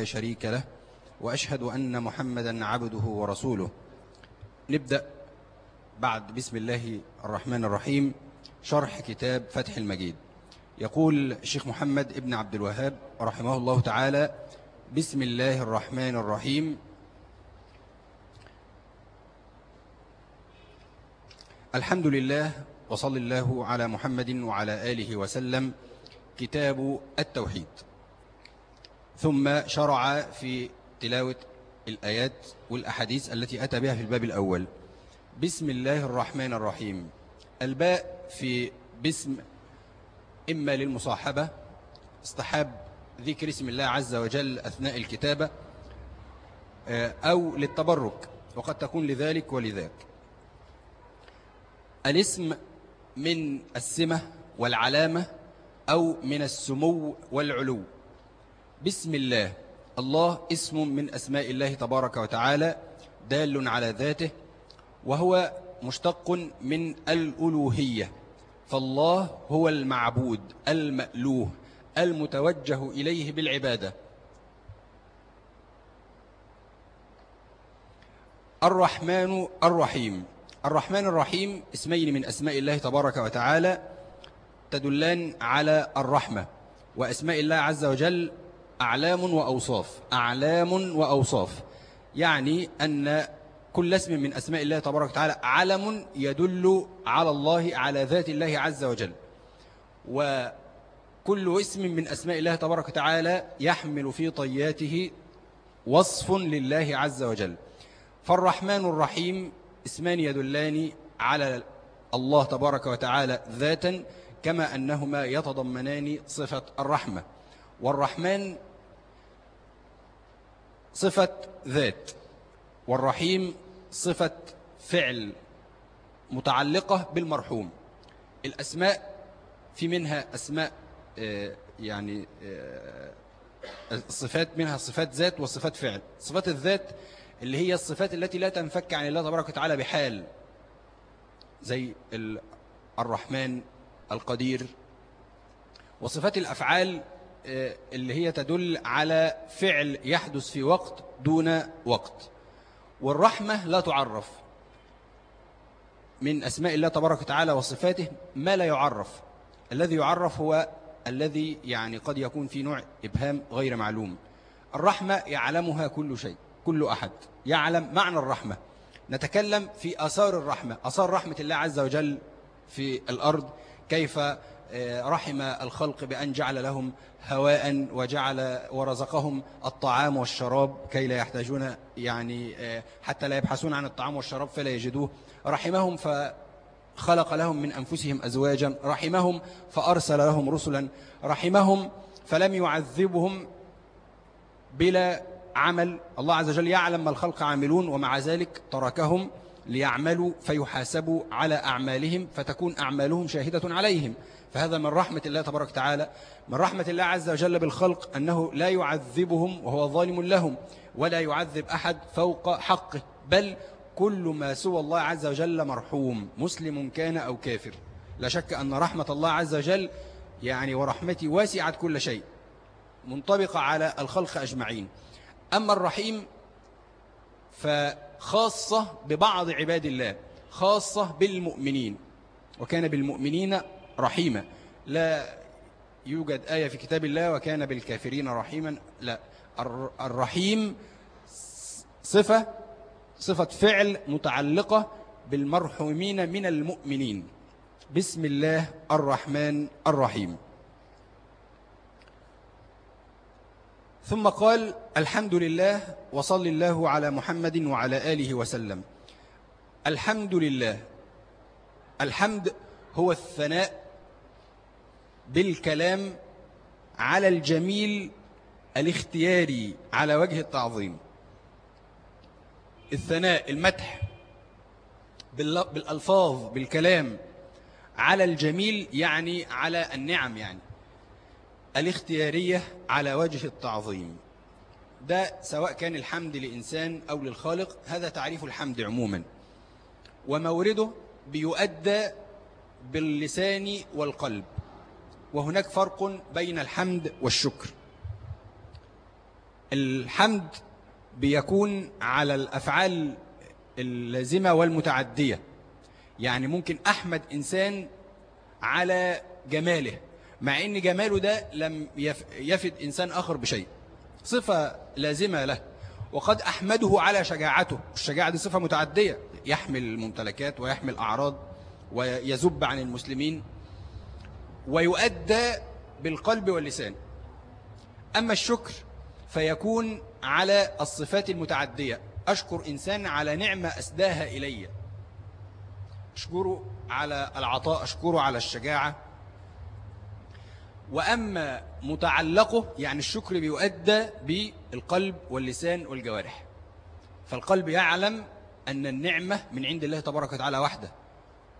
لا شريك له وأشهد أن محمدا عبده ورسوله. نبدأ بعد بسم الله الرحمن الرحيم شرح كتاب فتح المجيد. يقول الشيخ محمد ابن عبد الوهاب رحمه الله تعالى بسم الله الرحمن الرحيم. الحمد لله وصل الله على محمد وعلى آله وسلم. كتاب التوحيد. ثم شرع في تلاوة الآيات والأحاديث التي أتى بها في الباب الأول. بسم الله الرحمن الرحيم. الباء في بسم إما للمصاحبة. استحاب ذكر اسم الله عز وجل أثناء الكتابة أو للتبرك وقد تكون لذلك ولذاك. الاسم من السمة والعلامة أو من السمو والعلو. بسم الله. الله اسم من أسماء الله تبارك وتعالى دال على ذاته وهو مشتق من الألوهية. فالله هو المعبود المألوه المتوجه إليه بالعبادة. الرحمن الرحيم. الرحمن الرحيم اسمين من أسماء الله تبارك وتعالى تدلان على الرحمة وأسماء الله عز وجل أعلام وأوصاف. أعلام وأوصاف. يعني أن كل اسم من أسماء الله تبارك وتعالى علم يدل على الله على ذات الله عز وجل. وكل اسم من أسماء الله تبارك وتعالى يحمل في طياته وصف لله عز وجل. فالرحمن الرحيم اسمان يدلان على الله تبارك وتعالى ذاتا كما أنهما يتضمنان صفة الرحمة. والرحمن صفة ذات والرحيم صفة فعل متعلقة بالمرحوم. الأسماء في منها أسماء يعني الصفات منها صفات ذات وصفات فعل. صفات الذات اللي هي الصفات التي لا تنفك عن الله تبارك وتعالى بحال زي الرحمن القدير. وصفات الأفعال اللي هي تدل على فعل يحدث في وقت دون وقت. والرحمة لا تعرف. من أسماء الله تبارك وتعالى وصفاته ما لا يعرف. الذي يعرف هو الذي يعني قد يكون في نوع إبهام غير معلوم. الرحمة يعلمها كل شيء كل أحد. يعلم معنى الرحمة. نتكلم في أثار الرحمة. أثار رحمة الله عز وجل في الأرض. كيف رحم الخلق بأن جعل لهم هواء وجعل ورزقهم الطعام والشراب كي لا يحتاجون يعني حتى لا يبحثون عن الطعام والشراب فلا يجدوه. رحمهم فخلق لهم من أنفسهم أزواجا. رحمهم فأرسل لهم رسلا. رحمهم فلم يعذبهم بلا عمل. الله عز وجل يعلم ما الخلق عاملون ومع ذلك تركهم ليعملوا فيحاسبوا على أعمالهم فتكون أعمالهم شاهدة عليهم. فهذا من رحمة الله تبارك وتعالى من رحمة الله عز وجل بالخلق أنه لا يعذبهم وهو ظالم لهم ولا يعذب أحد فوق حقه بل كل ما سوى الله عز وجل مرحوم مسلم كان أو كافر. لا شك أن رحمة الله عز وجل يعني ورحمتي واسعت كل شيء منطبقة على الخلق أجمعين. أما الرحيم فخاصة ببعض عباد الله خاصة بالمؤمنين وكان بالمؤمنين رحيما. لا يوجد آية في كتاب الله وكان بالكافرين رحيما. لا الرحيم صفة صفة فعل متعلقة بالمرحومين من المؤمنين. بسم الله الرحمن الرحيم. ثم قال الحمد لله وصل الله على محمد وعلى آله وسلم. الحمد لله. الحمد هو الثناء بالكلام على الجميل الاختياري على وجه التعظيم. الثناء المدح بالألفاظ بالكلام على الجميل يعني على النعم يعني. الاختيارية على وجه التعظيم. ده سواء كان الحمد لإنسان أو للخالق هذا تعريف الحمد عموما. ومورده بيؤدى باللسان والقلب. وهناك فرق بين الحمد والشكر. الحمد بيكون على الأفعال اللازمة والمتعدية. يعني ممكن أحمد إنسان على جماله مع أن جماله ده لم يفد إنسان آخر بشيء. صفة لازمة له. وقد أحمده على شجاعته. الشجاعة دي صفة متعدية. يحمل الممتلكات ويحمل أعراض ويزب عن المسلمين. ويؤدى بالقلب واللسان. أما الشكر فيكون على الصفات المتعدية. أشكر إنسان على نعمة أسداها إلي. أشكره على العطاء أشكره على الشجاعة. وأما متعلقه يعني الشكر بيؤدى بالقلب واللسان والجوارح. فالقلب يعلم أن النعمة من عند الله تبارك وتعالى وحده.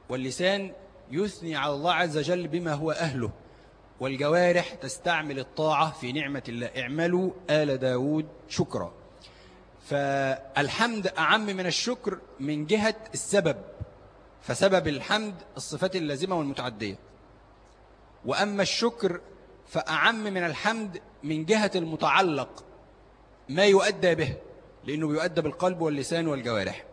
واللسان يثني على الله عز وجل بما هو أهله. والجوارح تستعمل الطاعة في نعمة الله. اعملوا آل داود شكرا. فالحمد أعم من الشكر من جهة السبب. فسبب الحمد الصفات اللازمة والمتعدية. وأما الشكر فأعم من الحمد من جهة المتعلق ما يؤدى به لأنه بيؤدى بالقلب واللسان والجوارح.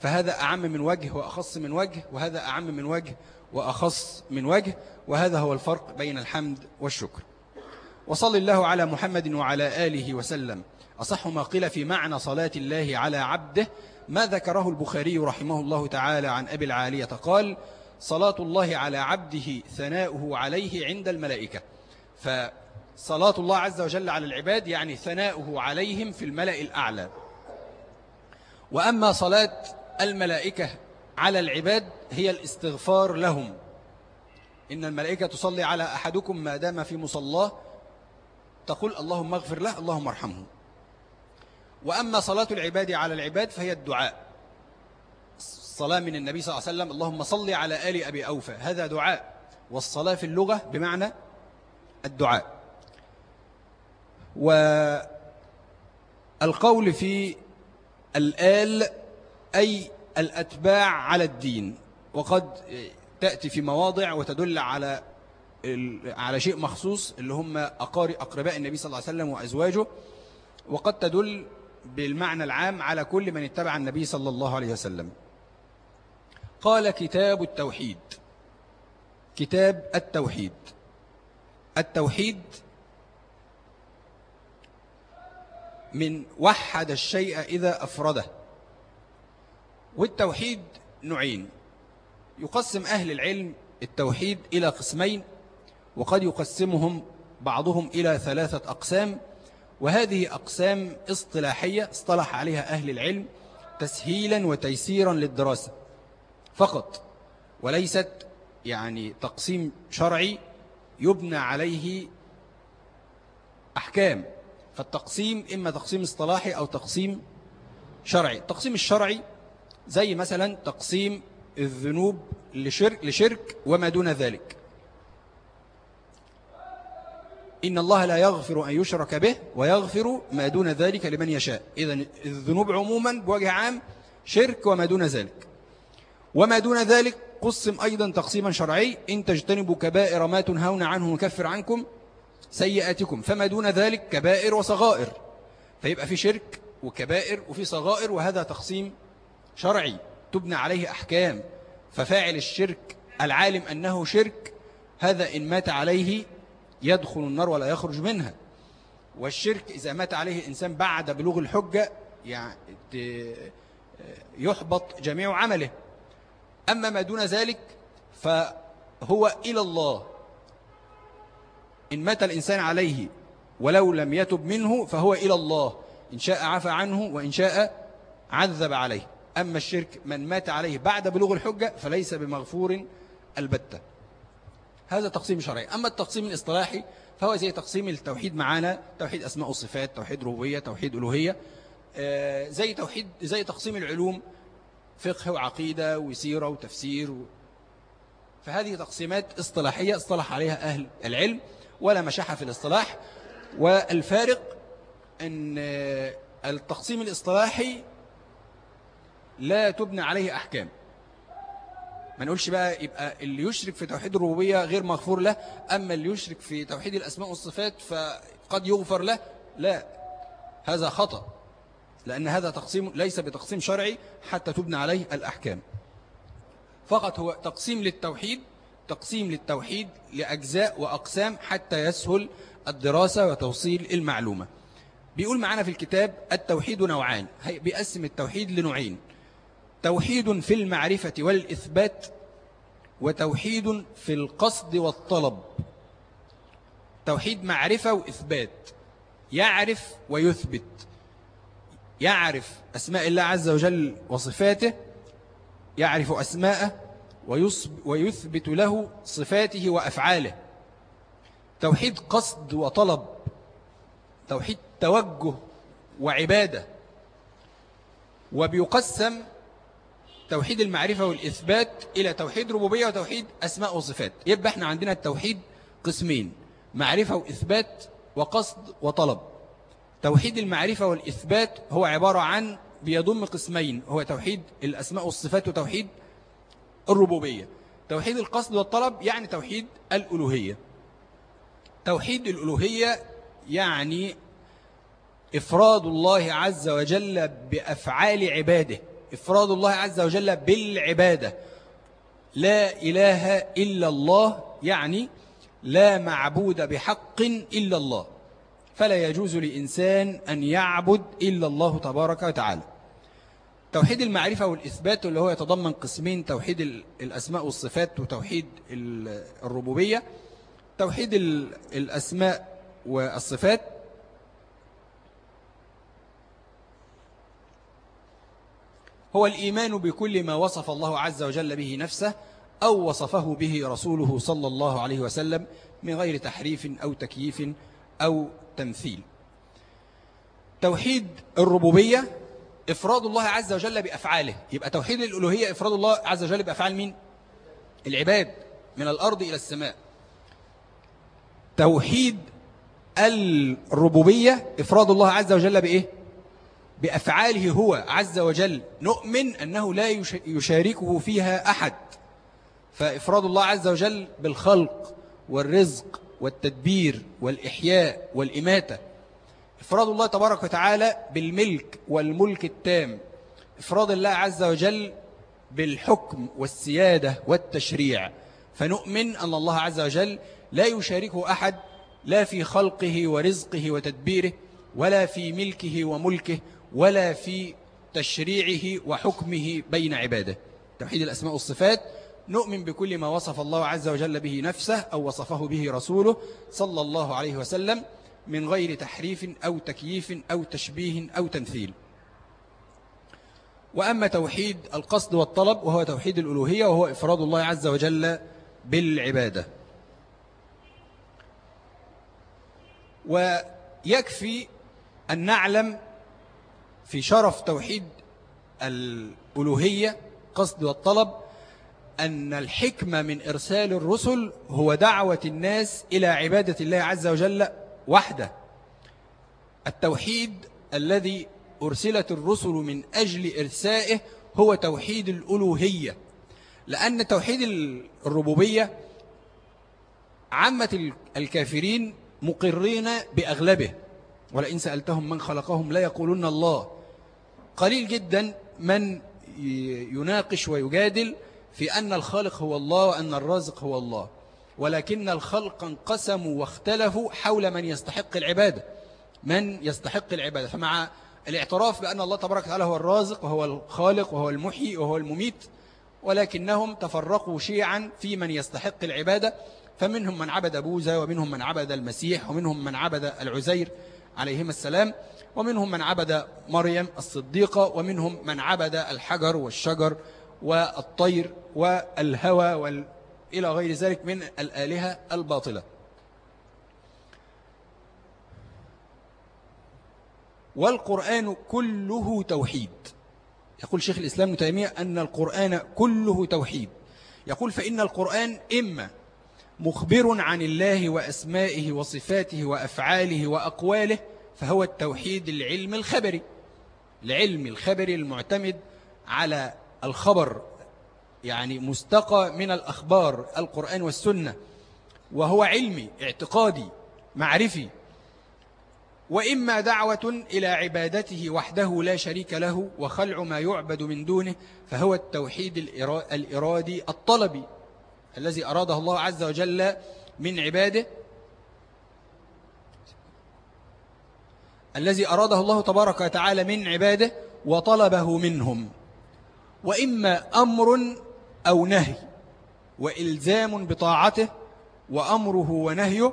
فهذا أعم من وجه وأخص من وجه وهذا أعم من وجه وأخص من وجه وهذا هو الفرق بين الحمد والشكر. وصل الله على محمد وعلى آله وسلم. أصح ما قيل في معنى صلاة الله على عبده ما ذكره البخاري رحمه الله تعالى عن أبي العالية. قال صلاة الله على عبده ثناؤه عليه عند الملائكة. فصلاة الله عز وجل على العباد يعني ثناؤه عليهم في الملأ الأعلى. وأما صلاة الملائكة على العباد هي الاستغفار لهم. إن الملائكة تصلي على أحدكم ما دام في مصلاه تقول اللهم اغفر له اللهم ارحمه. وأما صلاة العباد على العباد فهي الدعاء. الصلاة من النبي صلى الله عليه وسلم اللهم صل على آل أبي أوفى. هذا دعاء. والصلاة في اللغة بمعنى الدعاء. والقول في الآل أي الأتباع على الدين وقد تأتي في مواضع وتدل على على شيء مخصوص اللي هم أقاري أقرباء النبي صلى الله عليه وسلم وأزواجه وقد تدل بالمعنى العام على كل من اتبع النبي صلى الله عليه وسلم. قال كتاب التوحيد. كتاب التوحيد. التوحيد من وحد الشيء إذا أفرده. والتوحيد نوعين. يقسم أهل العلم التوحيد إلى قسمين وقد يقسمهم بعضهم إلى ثلاثة أقسام وهذه أقسام اصطلاحية اصطلح عليها أهل العلم تسهيلا وتيسيرا للدراسة. فقط وليست يعني تقسيم شرعي يبنى عليه أحكام. فالتقسيم إما تقسيم اصطلاحي أو تقسيم شرعي. التقسيم الشرعي زي مثلا تقسيم الذنوب لشرك, لشرك وما دون ذلك. إن الله لا يغفر أن يشرك به ويغفر ما دون ذلك لمن يشاء. إذا الذنوب عموما بوجه عام شرك وما دون ذلك. وما دون ذلك قسم أيضا تقسيما شرعي. إن تجتنبوا كبائر ما تنهون عنه نكفر عنكم سيئاتكم. فما دون ذلك كبائر وصغائر. فيبقى في شرك وكبائر وفي صغائر وهذا تقسيم شرعي تبنى عليه أحكام ففاعل الشرك العالم أنه شرك هذا إن مات عليه يدخل النار ولا يخرج منها. والشرك إذا مات عليه إنسان بعد بلوغ الحجة يعني يحبط جميع عمله. أما ما دون ذلك فهو إلى الله. إن مات الإنسان عليه ولو لم يتب منه فهو إلى الله. إن شاء عفى عنه وإن شاء عذب عليه. أما الشرك من مات عليه بعد بلوغ الحجة فليس بمغفور البتة. هذا تقسيم شرعي. أما التقسيم الإصطلاحي فهو زي تقسيم التوحيد معانا توحيد أسماء وصفات توحيد ربوبية توحيد ألوهية. آه، زي توحيد زي تقسيم العلوم فقه وعقيدة وسيرة وتفسير و... فهذه تقسيمات إصطلاحية اصطلح عليها أهل العلم ولا مشاحة في الاصطلاح. والفارق أن التقسيم الإصطلاحي لا تبنى عليه أحكام. ما نقولش بقى يبقى اللي يشرك في توحيد الربوبية غير مغفور له أما اللي يشرك في توحيد الأسماء والصفات فقد يغفر له لا. هذا خطأ لأن هذا تقسيم ليس بتقسيم شرعي حتى تبنى عليه الأحكام. فقط هو تقسيم للتوحيد تقسيم للتوحيد لأجزاء وأقسام حتى يسهل الدراسة وتوصيل المعلومة. بيقول معنا في الكتاب التوحيد نوعان بيقسم التوحيد لنوعين. توحيد في المعرفة والإثبات وتوحيد في القصد والطلب. توحيد معرفة وإثبات. يعرف ويثبت. يعرف أسماء الله عز وجل وصفاته. يعرف أسماءه ويثبت له صفاته وأفعاله. توحيد قصد وطلب. توحيد توجه وعبادة. وبيقسم توحيد المعرفة والإثبات إلى توحيد ربوبية وتوحيد أسماء وصفات. يبقى إحنا عندنا التوحيد قسمين معرفة وإثبات وقصد وطلب. توحيد المعرفة والإثبات هو عبارة عن بيضم قسمين هو توحيد الأسماء والصفات وتوحيد الربوبية. توحيد القصد والطلب يعني توحيد الألوهية. توحيد الألوهية يعني إفراد الله عز وجل بأفعال عباده. إفراد الله عز وجل بالعبادة. لا إله إلا الله يعني لا معبود بحق إلا الله. فلا يجوز لإنسان أن يعبد إلا الله تبارك وتعالى. توحيد المعرفة والإثبات اللي هو يتضمن قسمين توحيد الأسماء والصفات وتوحيد الربوبية توحيد الأسماء والصفات هو الإيمان بكل ما وصف الله عز وجل به نفسه أو وصفه به رسوله صلى الله عليه وسلم من غير تحريف أو تكييف أو تمثيل توحيد الربوبية إفراد الله عز وجل بأفعاله يبقى توحيد الألوهية إفراد الله عز وجل بأفعال مين؟ العباد من الأرض إلى السماء توحيد الربوبية إفراد الله عز وجل بإيه؟ بأفعاله هو عز وجل نؤمن أنه لا يشاركه فيها أحد. فإفراد الله عز وجل بالخلق والرزق والتدبير والإحياء والإماتة. إفراد الله تبارك وتعالى بالملك والملك التام. إفراد الله عز وجل بالحكم والسيادة والتشريع. فنؤمن أن الله عز وجل لا يشاركه أحد لا في خلقه ورزقه وتدبيره ولا في ملكه وملكه ولا في تشريعه وحكمه بين عباده. توحيد الأسماء والصفات نؤمن بكل ما وصف الله عز وجل به نفسه أو وصفه به رسوله صلى الله عليه وسلم من غير تحريف أو تكييف أو تشبيه أو تمثيل. وأما توحيد القصد والطلب وهو توحيد الألوهية وهو إفراد الله عز وجل بالعبادة. ويكفي أن نعلم في شرف توحيد الألوهية قصد والطلب أن الحكمة من إرسال الرسل هو دعوة الناس إلى عبادة الله عز وجل وحده. التوحيد الذي أرسلت الرسل من أجل إرسائه هو توحيد الألوهية لأن توحيد الربوبية عامة الكافرين مقرين بأغلبه. ولئن سألتهم من خلقهم لا يقولون الله. قليل جدا من يناقش ويجادل في أن الخالق هو الله وأن الرازق هو الله. ولكن الخلق انقسموا واختلفوا حول من يستحق العبادة. من يستحق العبادة. فمع الاعتراف بأن الله تبارك وتعالى هو الرازق وهو الخالق وهو المحيي وهو المميت ولكنهم تفرقوا شيعا في من يستحق العبادة. فمنهم من عبد بوذا ومنهم من عبد المسيح ومنهم من عبد العزير عليهما السلام. ومنهم من عبد مريم الصديقة ومنهم من عبد الحجر والشجر والطير والهوى وال... إلى غير ذلك من الآلهة الباطلة. والقرآن كله توحيد. يقول شيخ الإسلام تيمية أن القرآن كله توحيد. يقول فإن القرآن إما مخبر عن الله وأسمائه وصفاته وأفعاله وأقواله فهو التوحيد العلم الخبري العلم الخبري المعتمد على الخبر يعني مستقى من الأخبار القرآن والسنة وهو علمي اعتقادي معرفي. وإما دعوة إلى عبادته وحده لا شريك له وخلع ما يعبد من دونه فهو التوحيد الإرادي الطلبي الذي أراده الله عز وجل من عباده. الذي أراده الله تبارك وتعالى من عباده وطلبه منهم. وإما أمر أو نهي وإلزام بطاعته وأمره ونهيه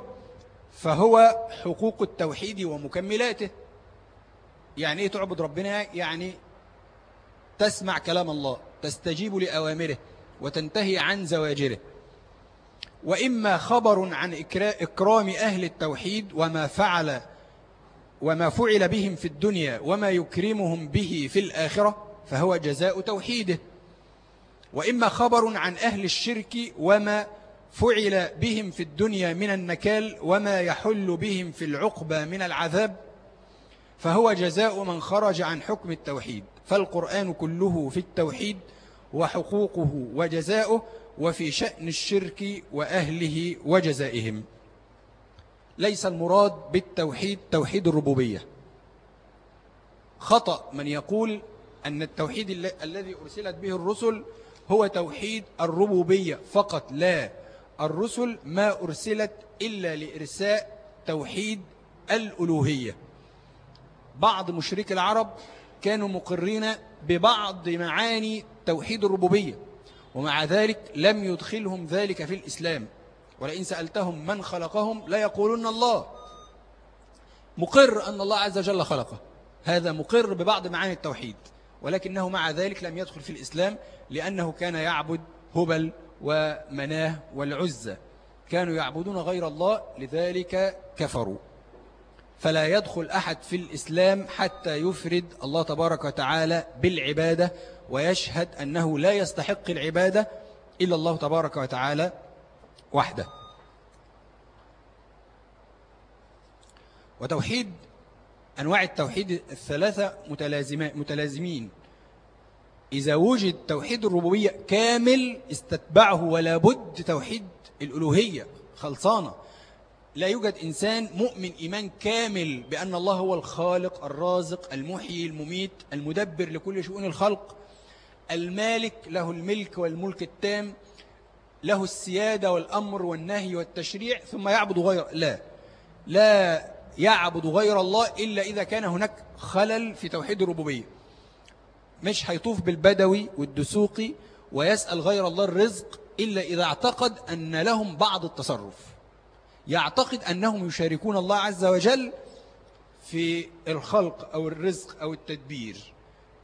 فهو حقوق التوحيد ومكملاته. يعني إيه تعبد ربنا؟ يعني تسمع كلام الله تستجيب لأوامره وتنتهي عن زواجره. وإما خبر عن إكرام أهل التوحيد وما فعل وما فعل بهم في الدنيا وما يكرمهم به في الآخرة فهو جزاء توحيده. وإما خبر عن أهل الشرك وما فعل بهم في الدنيا من النكال وما يحل بهم في العقبة من العذاب فهو جزاء من خرج عن حكم التوحيد. فالقرآن كله في التوحيد وحقوقه وجزاؤه وفي شأن الشرك وأهله وجزائهم. ليس المراد بالتوحيد توحيد الربوبية. خطأ من يقول أن التوحيد الذي أرسلت به الرسل هو توحيد الربوبية فقط لا. الرسل ما أرسلت إلا لإرساء توحيد الألوهية. بعض مشرك العرب كانوا مقرين ببعض معاني توحيد الربوبية ومع ذلك لم يدخلهم ذلك في الإسلام. ولئن سألتهم من خلقهم لا يقولون الله. مقر أن الله عز وجل خلقه. هذا مقر ببعض معاني التوحيد ولكنه مع ذلك لم يدخل في الإسلام لأنه كان يعبد هبل ومناة والعزة. كانوا يعبدون غير الله لذلك كفروا. فلا يدخل أحد في الإسلام حتى يفرد الله تبارك وتعالى بالعبادة ويشهد أنه لا يستحق العبادة إلا الله تبارك وتعالى. وحده وتوحيد أنواع التوحيد الثلاثة متلازمين. إذا وجد توحيد الربوبية كامل استتبعه ولا بد توحيد الألوهية خلصانة. لا يوجد إنسان مؤمن إيمان كامل بأن الله هو الخالق الرازق المحيي المميت المدبر لكل شؤون الخلق. المالك له الملك والملك التام. له السيادة والأمر والنهي والتشريع ثم يعبد غير لا. لا يعبد غير الله إلا إذا كان هناك خلل في توحيد الربوبية. مش هيطوف بالبدوي والدسوقي ويسأل غير الله الرزق إلا إذا اعتقد أن لهم بعض التصرف. يعتقد أنهم يشاركون الله عز وجل في الخلق أو الرزق أو التدبير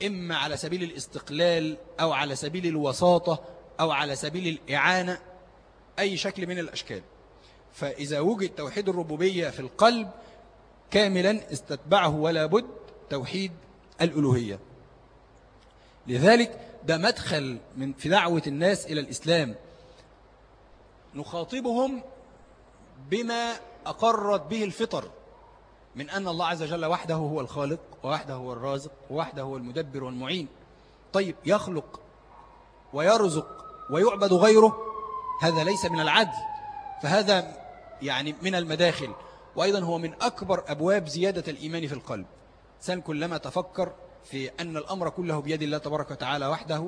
إما على سبيل الاستقلال أو على سبيل الوساطة أو على سبيل الإعانة أي شكل من الأشكال. فإذا وجد توحيد الربوبية في القلب كاملا استتبعه ولا بد توحيد الألوهية. لذلك ده مدخل من في دعوة الناس إلى الإسلام. نخاطبهم بما أقرت به الفطر من أن الله عز وجل وحده هو الخالق ووحده هو الرازق ووحده هو المدبر والمعين. طيب يخلق ويرزق ويعبد غيره هذا ليس من العدل فهذا يعني من المداخل. وأيضا هو من أكبر أبواب زيادة الإيمان في القلب. سن كلما تفكر في أن الأمر كله بيد الله تبارك وتعالى وحده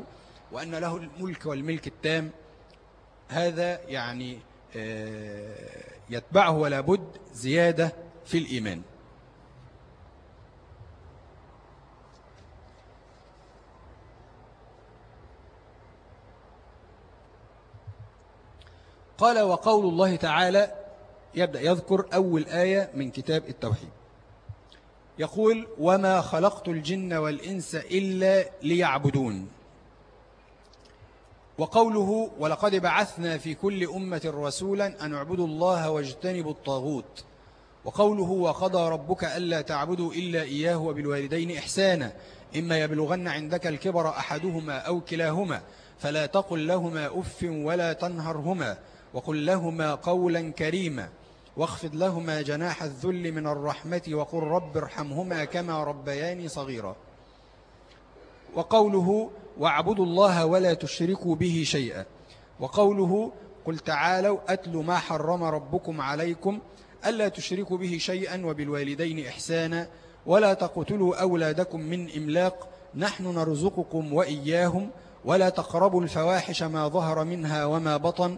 وأن له الملك والملك التام هذا يعني آه، يتبعه ولا بد زيادة في الإيمان. قال وقول الله تعالى يبدأ يذكر أول آية من كتاب التوحيد. يقول وما خلقت الجن والإنس إلا ليعبدون. وقوله ولقد بعثنا في كل أمة رسولا أن اعبدوا الله واجتنبوا الطاغوت. وقوله وقضى ربك ألا تعبدوا إلا إياه وبالوالدين إحسانا إما يبلغن عندك الكبر أحدهما أو كلاهما فلا تقل لهما أف ولا تنهرهما. وقل لهما قولا كريما واخفض لهما جناح الذل من الرحمة وقل رب ارحمهما كما ربياني صغيرا. وقوله واعبدوا الله ولا تشركوا به شيئا. وقوله قل تعالوا أتل ما حرم ربكم عليكم ألا تشركوا به شيئا وبالوالدين إحسانا ولا تقتلوا أولادكم من إملاق نحن نرزقكم وإياهم ولا تقربوا الفواحش ما ظهر منها وما بطن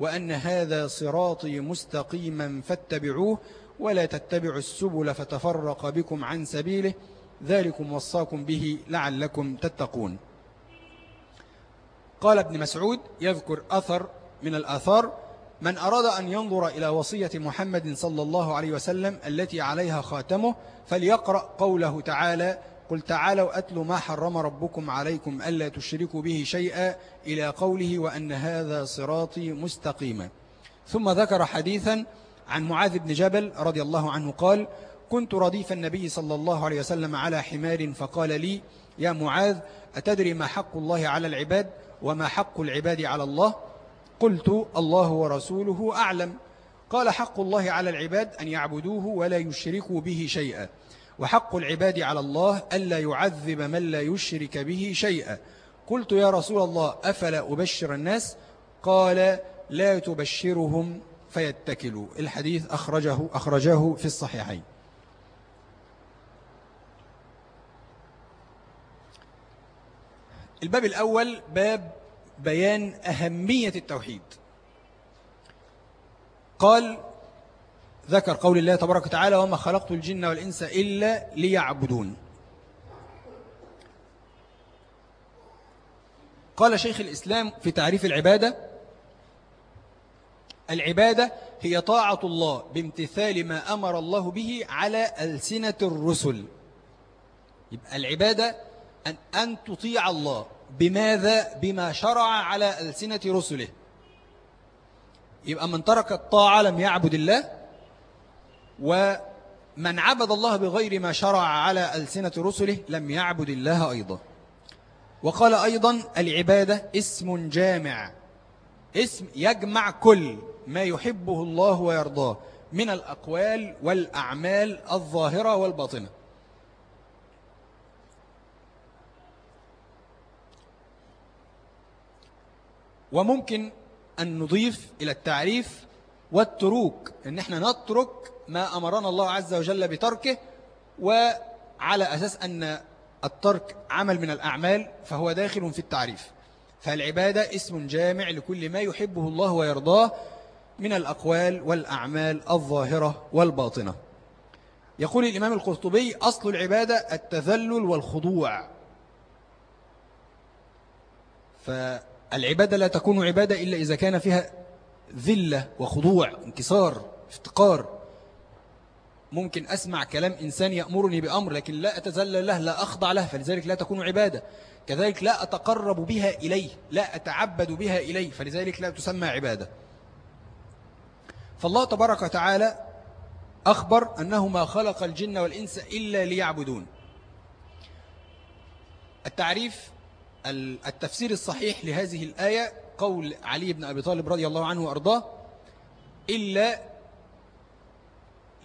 وأن هذا صراطي مستقيما فاتبعوه ولا تتبعوا السبل فتفرق بكم عن سبيله. ذلكم وصاكم به لعلكم تتقون. قال ابن مسعود يذكر أثر من الآثار. من أراد أن ينظر إلى وصية محمد صلى الله عليه وسلم التي عليها خاتمه فليقرأ قوله تعالى قل تعالوا أتل ما حرم ربكم عليكم ألا تشركوا به شيئا إلى قوله وأن هذا صراطي مستقيما. ثم ذكر حديثا عن معاذ بن جبل رضي الله عنه قال كنت رديف النبي صلى الله عليه وسلم على حمار فقال لي يا معاذ أتدري ما حق الله على العباد وما حق العباد على الله؟ قلت الله ورسوله أعلم قال حق الله على العباد أن يعبدوه ولا يشركوا به شيئا وحق العباد على الله ألا يعذب من لا يشرك به شيئا. قلت يا رسول الله أفلا أبشر الناس؟ قال لا تبشرهم فيتكلوا. الحديث أخرجه, أخرجه في الصحيحين. الباب الأول باب بيان أهمية التوحيد. قال ذكر قول الله تبارك وتعالى وما خلقت الجن والإنس إلا ليعبدون قال شيخ الإسلام في تعريف العبادة العبادة هي طاعة الله بامتثال ما أمر الله به على ألسنة الرسل يبقى العبادة أن, أن تطيع الله. بماذا؟ بما شرع على ألسنة رسله. يبقى من ترك الطاعة لم يعبد الله ومن عبد الله بغير ما شرع على ألسنة رسله لم يعبد الله أيضا. وقال أيضا العبادة اسم جامع اسم يجمع كل ما يحبه الله ويرضاه من الأقوال والأعمال الظاهرة والباطنة. وممكن أن نضيف إلى التعريف والتروك أن إحنا نترك ما أمرنا الله عز وجل بتركه وعلى أساس أن الترك عمل من الأعمال فهو داخل في التعريف. فالعبادة اسم جامع لكل ما يحبه الله ويرضاه من الأقوال والأعمال الظاهرة والباطنة. يقول الإمام القرطبي أصل العبادة التذلل والخضوع. فالعبادة لا تكون عبادة إلا إذا كان فيها ذلة وخضوع انكسار افتقار. ممكن أسمع كلام إنسان يأمرني بأمر لكن لا أتذلل له لا أخضع له فلذلك لا تكون عبادة. كذلك لا أتقرب بها إليه لا أتعبد بها إليه فلذلك لا تسمى عبادة. فالله تبارك وتعالى أخبر أنه ما خلق الجن والإنس إلا ليعبدون. التعريف التفسير الصحيح لهذه الآية قول علي بن أبي طالب رضي الله عنه وأرضاه إلا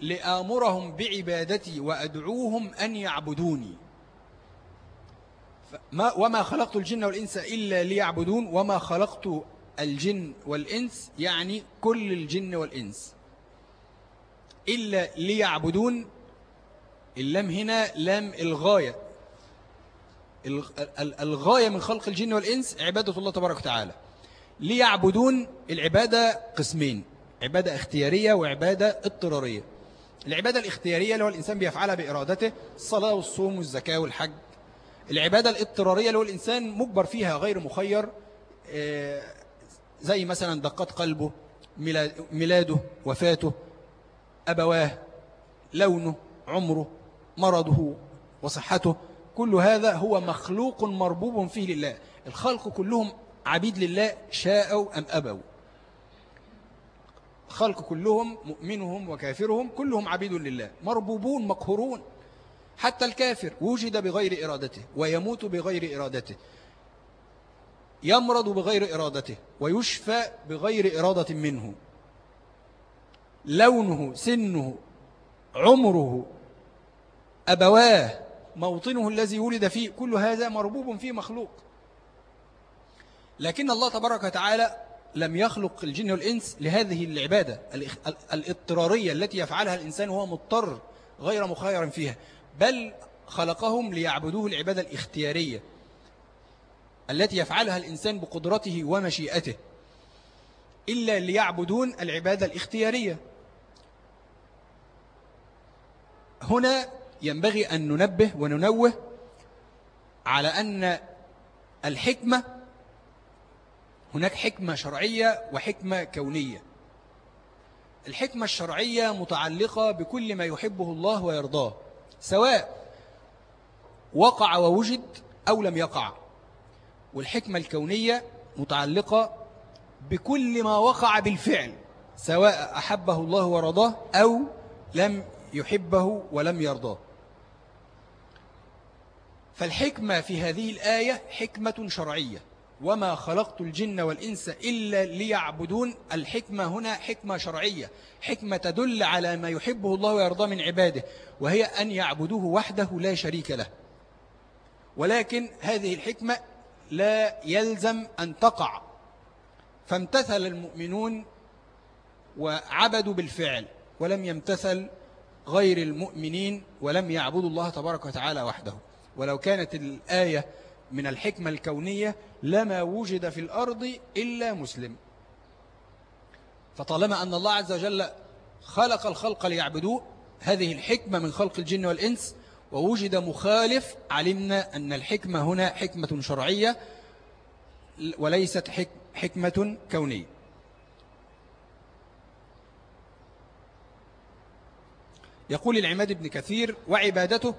لآمرهم بعبادتي وأدعوهم أن يعبدوني. ما وما خلقت الجن والإنس إلا ليعبدون وما خلقت الجن والإنس يعني كل الجن والإنس إلا ليعبدون. اللام هنا لام الغاية. الغاية من خلق الجن والإنس عبادة الله تبارك وتعالى. ليعبدون العبادة قسمين عبادة اختيارية وعبادة اضطرارية. العبادة الاختيارية اللي هو الإنسان بيفعلها بإرادته الصلاة والصوم والزكاة والحج. العبادة الاضطرارية اللي هو الإنسان مجبر فيها غير مخير آه، زي مثلا دقات قلبه ميلاده وفاته أبواه لونه عمره مرضه وصحته. كل هذا هو مخلوق مربوب فيه لله. الخلق كلهم عبيد لله شاءوا أم أبوا. خلق كلهم مؤمنهم وكافرهم كلهم عبيد لله مربوبون مقهورون. حتى الكافر وجد بغير إرادته ويموت بغير إرادته. يمرض بغير إرادته ويشفى بغير إرادة منه. لونه سنه عمره أبواه موطنه الذي ولد فيه كل هذا مربوب فيه مخلوق. لكن الله تبارك وتعالى لم يخلق الجن والإنس لهذه العبادة الإضطرارية التي يفعلها الإنسان وهو مضطر غير مخير فيها بل خلقهم ليعبدوه العبادة الاختيارية التي يفعلها الإنسان بقدرته ومشيئته إلا ليعبدون العبادة الاختيارية. هنا ينبغي أن ننبه وننوه على أن الحكمة هناك حكمة شرعية وحكمة كونية. الحكمة الشرعية متعلقة بكل ما يحبه الله ويرضاه سواء وقع ووجد أو لم يقع. والحكمة الكونية متعلقة بكل ما وقع بالفعل سواء أحبه الله ورضاه أو لم يحبه ولم يرضاه. فالحكمة في هذه الآية حكمة شرعية. وما خلقت الجن والإنس إلا ليعبدون. الحكمة هنا حكمة شرعية. حكمة تدل على ما يحبه الله ويرضى من عباده وهي أن يعبدوه وحده لا شريك له. ولكن هذه الحكمة لا يلزم أن تقع. فامتثل المؤمنون وعبدوا بالفعل ولم يمتثل غير المؤمنين ولم يعبدوا الله تبارك وتعالى وحده. ولو كانت الآية من الحكمة الكونية لما وجد في الأرض إلا مسلم. فطالما أن الله عز وجل خلق الخلق ليعبدوه هذه الحكمة من خلق الجن والإنس ووجد مخالف علمنا أن الحكمة هنا حكمة شرعية وليست حكمة كونية. يقول العماد بن كثير وعبادته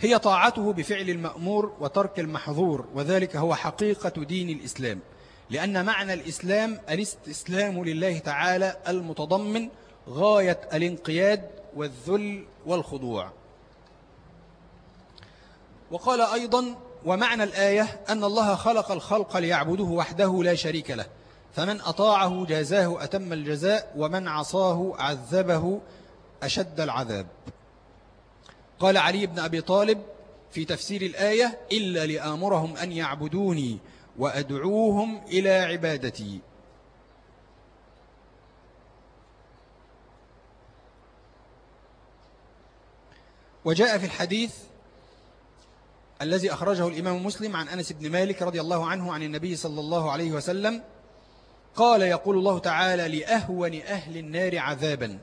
هي طاعته بفعل المأمور وترك المحظور وذلك هو حقيقة دين الإسلام. لأن معنى الإسلام الاستسلام لله تعالى المتضمن غاية الانقياد والذل والخضوع. وقال أيضا ومعنى الآية أن الله خلق الخلق ليعبدوه وحده لا شريك له فمن أطاعه جازاه أتم الجزاء ومن عصاه عذبه أشد العذاب. قال علي بن أبي طالب في تفسير الآية إلا لآمرهم أن يعبدوني وأدعوهم إلى عبادتي. وجاء في الحديث الذي أخرجه الإمام مسلم عن أنس بن مالك رضي الله عنه عن النبي صلى الله عليه وسلم قال يقول الله تعالى لأهون أهل النار عذابا.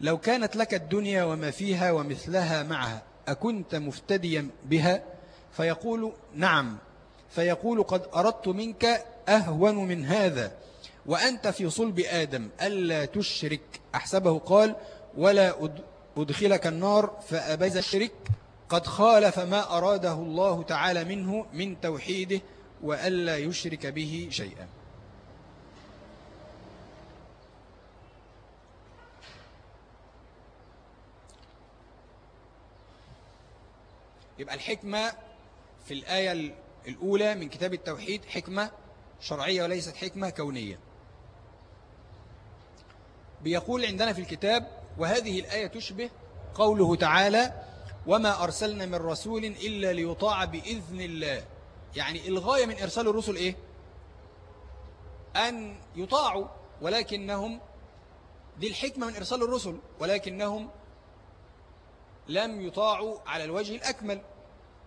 لو كانت لك الدنيا وما فيها ومثلها معها أكنت مفتديا بها؟ فيقول نعم. فيقول قد أردت منك أهون من هذا وأنت في صلب آدم ألا تشرك؟ أحسبه قال ولا أدخلك النار فأبز الشرك. قد خالف ما أراده الله تعالى منه من توحيده وألا يشرك به شيئا. يبقى الحكمة في الآية الأولى من كتاب التوحيد حكمة شرعية وليست حكمة كونية. بيقول عندنا في الكتاب وهذه الآية تشبه قوله تعالى وما أرسلنا من رسول إلا ليطاع بإذن الله. يعني الغاية من إرسال الرسل إيه؟ أن يطاعوا ولكنهم دي الحكمة من إرسال الرسل ولكنهم لم يطاعوا على الوجه الأكمل.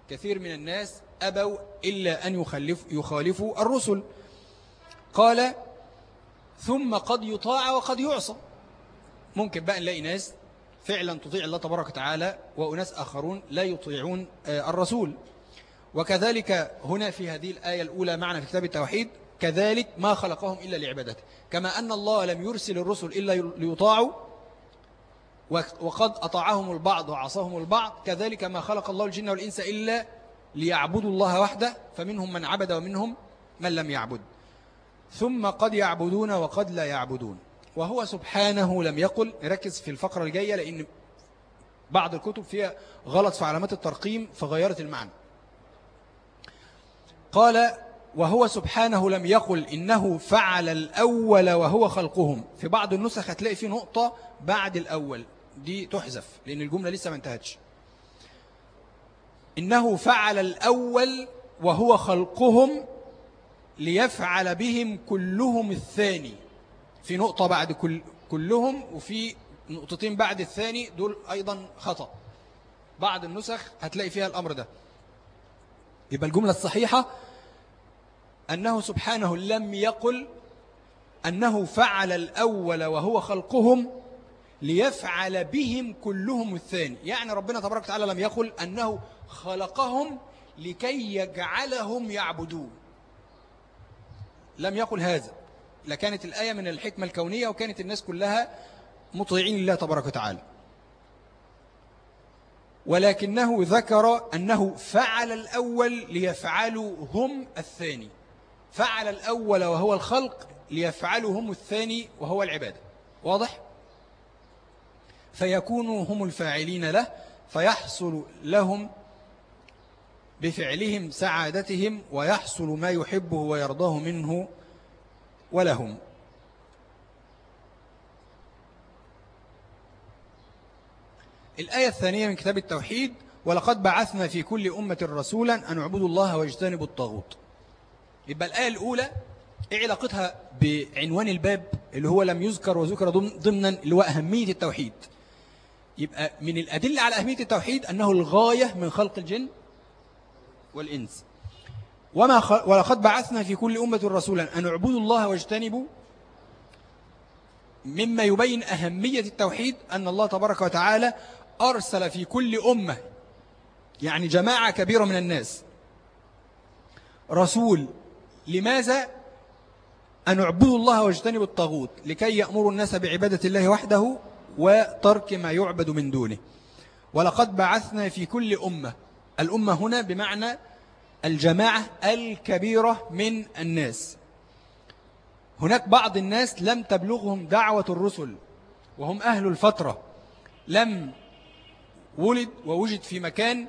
كثير من الناس أبوا إلا أن يخلف يخالفوا الرسل. قال ثم قد يطاع وقد يعصى. ممكن بقى نلاقي ناس فعلا تطيع الله تبارك وتعالى وأناس آخرون لا يطيعون آه، الرسول. وكذلك هنا في هذه الآية الأولى معنا في كتاب التوحيد كذلك ما خلقهم إلا لعبادته. كما أن الله لم يرسل الرسل إلا ليطاعوا وقد أطاعهم البعض وعصاهم البعض كذلك ما خلق الله الجن والإنس إلا ليعبدوا الله وحده فمنهم من عبد ومنهم من لم يعبد. ثم قد يعبدون وقد لا يعبدون. وهو سبحانه لم يقل نركز في الفقرة الجاية لأن بعض الكتب فيها غلط في علامات الترقيم فغيرت المعنى. قال وهو سبحانه لم يقل إنه فعل الأول وهو خلقهم. في بعض النسخ هتلاقي في نقطة بعد الأول. دي تحذف لأن الجملة لسه ما انتهتش. إنه فعل الأول وهو خلقهم ليفعل بهم كلهم الثاني. في نقطة بعد كل كلهم وفي نقطتين بعد الثاني دول أيضا خطأ. بعض النسخ هتلاقي فيها الأمر ده. يبقى الجملة الصحيحة أنه سبحانه لم يقل أنه فعل الأول وهو خلقهم ليفعل بهم كلهم الثاني. يعني ربنا تبارك وتعالى لم يقل أنه خلقهم لكي يجعلهم يعبدون. لم يقل هذا. لكانت الآية من الحكمة الكونية وكانت الناس كلها مطيعين الله تبارك وتعالى. ولكنه ذكر أنه فعل الأول ليفعلوا هم الثاني. فعل الأول وهو الخلق ليفعلوا هم الثاني وهو العبادة. واضح؟ فيكونوا هم الفاعلين له فيحصل لهم بفعلهم سعادتهم ويحصل ما يحبه ويرضاه منه ولهم. الآية الثانية من كتاب التوحيد ولقد بعثنا في كل أمة رسولا أن اعبدوا الله واجتنبوا الطاغوت. يبقى الآية الأولى إيه علاقتها بعنوان الباب اللي هو لم يذكر وذكر ضمنا اللي هو أهمية التوحيد. يبقى من الأدلة على أهمية التوحيد أنه الغاية من خلق الجن والإنس. وما خ... ولقد بعثنا في كل أمة رسولا أن اعبدوا الله واجتنبوا مما يبين أهمية التوحيد أن الله تبارك وتعالى أرسل في كل أمة يعني جماعة كبيرة من الناس رسول لماذا؟ أن اعبدوا الله واجتنبوا الطاغوت لكي يأمروا الناس بعبادة الله وحده وترك ما يعبد من دونه. ولقد بعثنا في كل أمة. الأمة هنا بمعنى الجماعة الكبيرة من الناس. هناك بعض الناس لم تبلغهم دعوة الرسل وهم أهل الفترة. لم ولد ووجد في مكان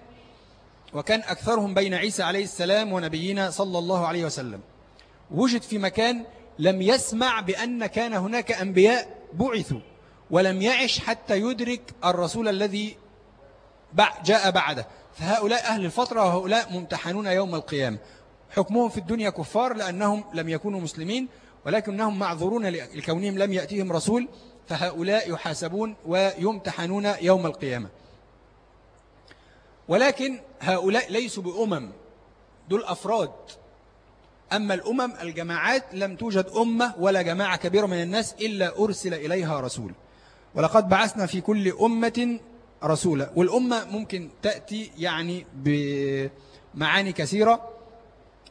وكان أكثرهم بين عيسى عليه السلام ونبينا صلى الله عليه وسلم. وجد في مكان لم يسمع بأن كان هناك أنبياء بعثوا. ولم يعش حتى يدرك الرسول الذي جاء بعده. فهؤلاء أهل الفترة وهؤلاء ممتحنون يوم القيامة. حكمهم في الدنيا كفار لأنهم لم يكونوا مسلمين ولكنهم معذورون لكونهم لم يأتيهم رسول فهؤلاء يحاسبون ويمتحنون يوم القيامة. ولكن هؤلاء ليسوا بأمم دول أفراد. أما الأمم الجماعات لم توجد أمة ولا جماعة كبيرة من الناس إلا أرسل إليها رسول. ولقد بعثنا في كل أمة رسولا. والأمة ممكن تأتي يعني بمعاني كثيرة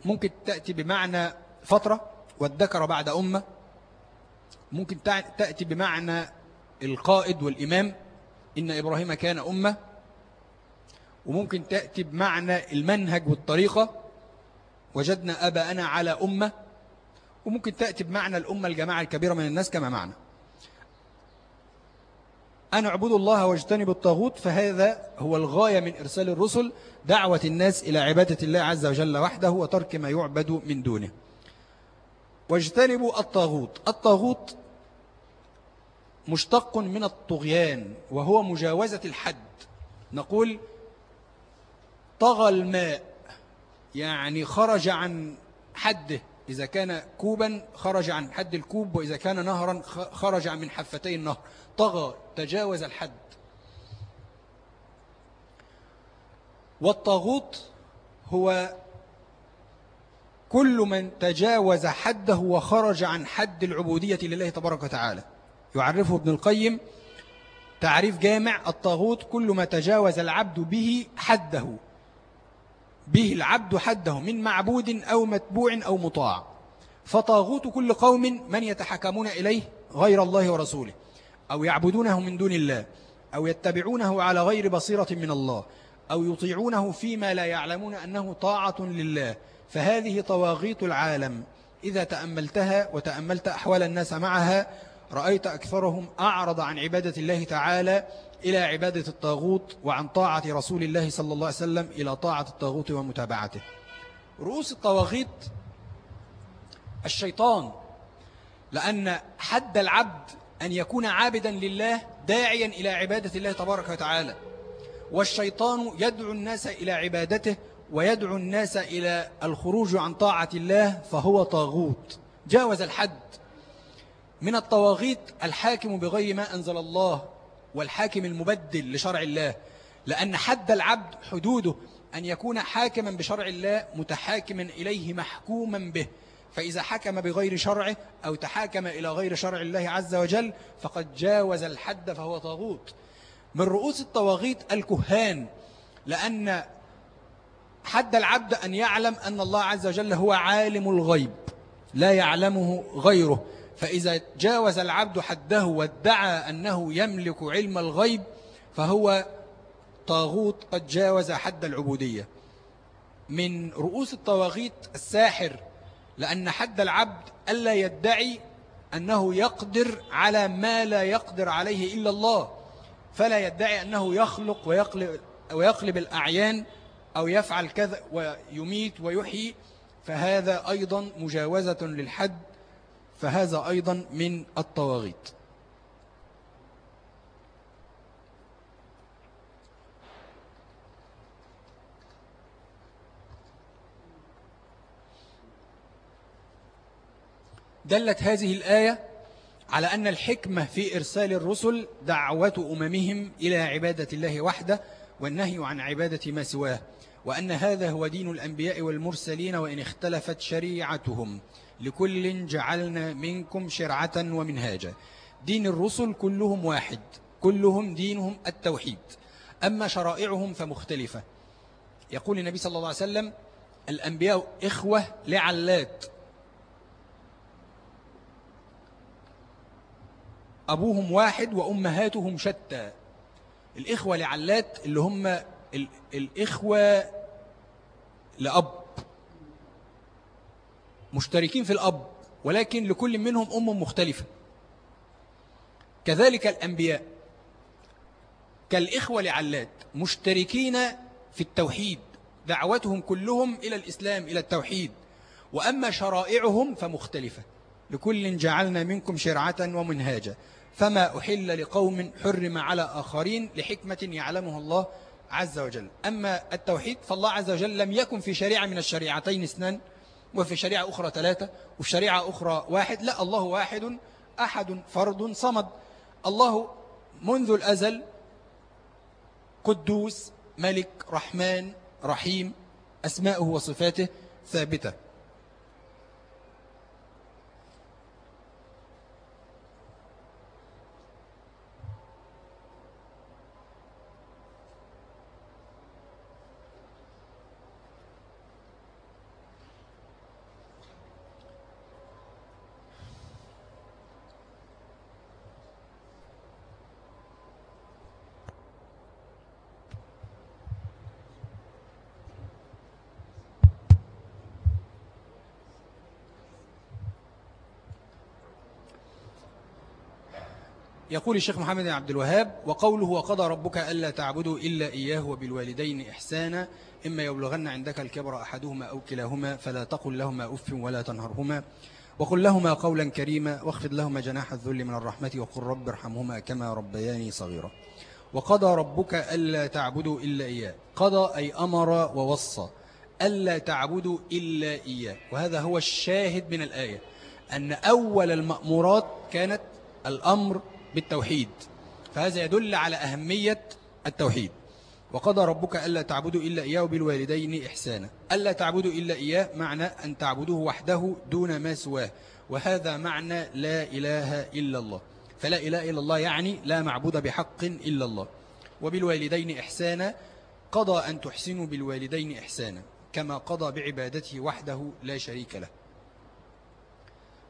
ممكن تأتي بمعنى فترة والذكر بعد أمة ممكن تأتي بمعنى القائد والإمام إن إبراهيم كان أمة وممكن تأتي بمعنى المنهج والطريقة وجدنا أباءنا على أمة وممكن تأتي بمعنى الأمة الجماعة الكبيرة من الناس كما معنى. أن اعبدوا الله واجتنبوا الطاغوت فهذا هو الغاية من إرسال الرسل دعوة الناس إلى عبادة الله عز وجل وحده وترك ما يعبد من دونه. واجتنبوا الطاغوت. الطاغوت مشتق من الطغيان وهو مجاوزة الحد. نقول طغى الماء يعني خرج عن حده. إذا كان كوبا خرج عن حد الكوب وإذا كان نهرا خرج من حفتي النهر. طغى تجاوز الحد. والطاغوت هو كل من تجاوز حده وخرج عن حد العبودية لله تبارك وتعالى. يعرفه ابن القيم تعريف جامع الطاغوت كل ما تجاوز العبد به حده. به العبد حده من معبود أو متبوع أو مطاع. فطاغوت كل قوم من يتحكمون إليه غير الله ورسوله. أو يعبدونه من دون الله أو يتبعونه على غير بصيرة من الله أو يطيعونه فيما لا يعلمون أنه طاعة لله. فهذه طواغيت العالم. إذا تأملتها وتأملت أحوال الناس معها رأيت أكثرهم أعرض عن عبادة الله تعالى إلى عبادة الطاغوت وعن طاعة رسول الله صلى الله عليه وسلم إلى طاعة الطاغوت ومتابعته. رؤوس الطواغيت الشيطان لأن حد العبد أن يكون عابدا لله داعيا إلى عبادة الله تبارك وتعالى. والشيطان يدعو الناس إلى عبادته ويدعو الناس إلى الخروج عن طاعة الله فهو طاغوت. جاوز الحد. من الطواغيت الحاكم بغير ما أنزل الله والحاكم المبدل لشرع الله. لأن حد العبد حدوده أن يكون حاكما بشرع الله متحاكما إليه محكوما به. فإذا حكم بغير شرعه أو تحاكم إلى غير شرع الله عز وجل فقد جاوز الحد فهو طاغوت. من رؤوس الطواغيت الكهان لأن حد العبد أن يعلم أن الله عز وجل هو عالم الغيب لا يعلمه غيره. فإذا جاوز العبد حده وادعى أنه يملك علم الغيب فهو طاغوت قد جاوز حد العبودية. من رؤوس الطواغيت الساحر لأن حد العبد ألا يدعي أنه يقدر على ما لا يقدر عليه إلا الله فلا يدعي أنه يخلق ويقلب, ويقلب الأعيان أو يفعل كذا ويميت ويحيي فهذا أيضا مجاوزة للحد فهذا أيضا من الطواغيت. دلت هذه الآية على أن الحكمة في إرسال الرسل دعوة أممهم إلى عبادة الله وحده والنهي عن عبادة ما سواه وأن هذا هو دين الأنبياء والمرسلين وإن اختلفت شريعتهم. لكل جعلنا منكم شرعة ومنهاجا. دين الرسل كلهم واحد كلهم دينهم التوحيد. أما شرائعهم فمختلفة. يقول النبي صلى الله عليه وسلم الأنبياء إخوة لعلات. أبوهم واحد وأمهاتهم شتى. الإخوة لعلات اللي هم الإخوة لأب. مشتركين في الأب ولكن لكل منهم أم مختلفة. كذلك الأنبياء. كالإخوة لعلات مشتركين في التوحيد. دعوتهم كلهم إلى الإسلام إلى التوحيد. وأما شرائعهم فمختلفة. لكل جعلنا منكم شرعة ومنهاجا. فما أحل لقوم حرم على آخرين لحكمة يعلمها الله عز وجل. أما التوحيد فالله عز وجل لم يكن في شريعة من الشريعتين اثنان وفي شريعة أخرى ثلاثة وفي شريعة أخرى واحد. لا الله واحد أحد فرد صمد. الله منذ الأزل قدوس ملك رحمن رحيم أسماؤه وصفاته ثابتة. يقول الشيخ محمد بن عبد الوهاب وقوله وقضى ربك ألا تعبدوا إلا إياه وبالوالدين إحسانا إما يبلغن عندك الكبر أحدهما أو كلاهما فلا تقل لهما أف ولا تنهرهما وقل لهما قولا كريما واخفض لهما جناح الذل من الرحمة وقل رب ارحمهما كما ربياني صغيرا. وقضى ربك ألا تعبدوا إلا إياه. قضى أي أمر ووصى. ألا تعبدوا إلا إياه. وهذا هو الشاهد من الآية أن أول المأمورات كانت الأمر بالتوحيد. فهذا يدل على أهمية التوحيد. وقضى ربك ألا تعبدوا إلا إياه بالوالدين إحسانا. ألا تعبدوا إلا إياه معنى أن تعبدوه وحده دون ما سواه. وهذا معنى لا إله إلا الله. فلا إله إلا الله يعني لا معبود بحق إلا الله. وبالوالدين إحسانا. قضى أن تحسنوا بالوالدين إحسانا. كما قضى بعبادته وحده لا شريك له.